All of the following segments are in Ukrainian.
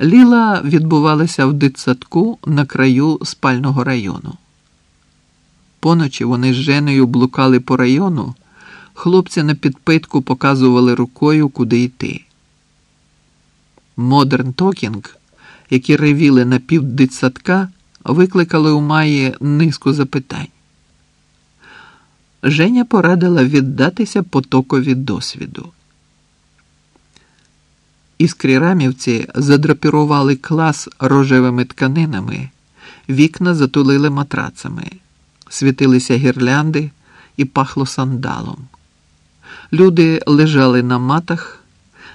Ліла відбувалася в дитсадку на краю спального району. Поночі вони з Женею блукали по району, хлопці на підпитку показували рукою, куди йти. Модерн Токінг, які ревіли на пів дитсадка, викликали у Маї низку запитань. Женя порадила віддатися потокові досвіду. Іскрірамівці задрапірували клас рожевими тканинами, вікна затулили матрацами, світилися гірлянди і пахло сандалом. Люди лежали на матах,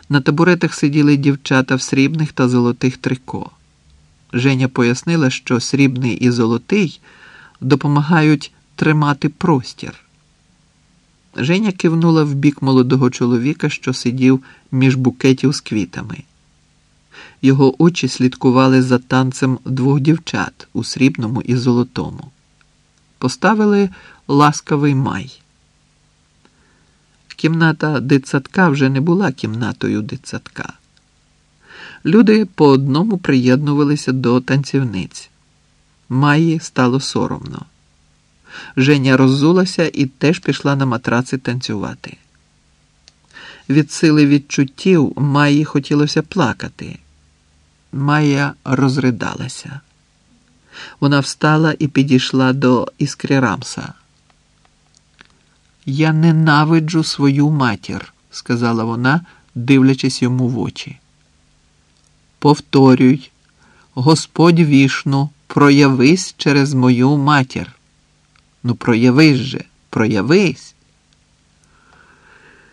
на табуретах сиділи дівчата в срібних та золотих трико. Женя пояснила, що срібний і золотий допомагають тримати простір. Женя кивнула в бік молодого чоловіка, що сидів між букетів з квітами. Його очі слідкували за танцем двох дівчат у срібному і золотому. Поставили ласкавий май. Кімната дитсадка вже не була кімнатою дитсадка. Люди по одному приєднувалися до танцівниць. Майї стало соромно. Женя роззулася і теж пішла на матраци танцювати. Від сили відчуттів Майї хотілося плакати. Майя розридалася. Вона встала і підійшла до Іскри Рамса. Я ненавиджу свою матір, сказала вона, дивлячись йому в очі. Повторюй, Господь вішну, проявись через мою матір. Ну, проявись же, проявись.